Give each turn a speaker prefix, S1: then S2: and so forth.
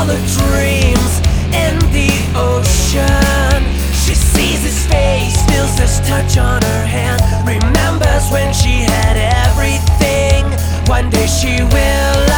S1: all her dreams in the ocean. She sees his face, feels his touch on her hand, remembers when she had everything. One day she will.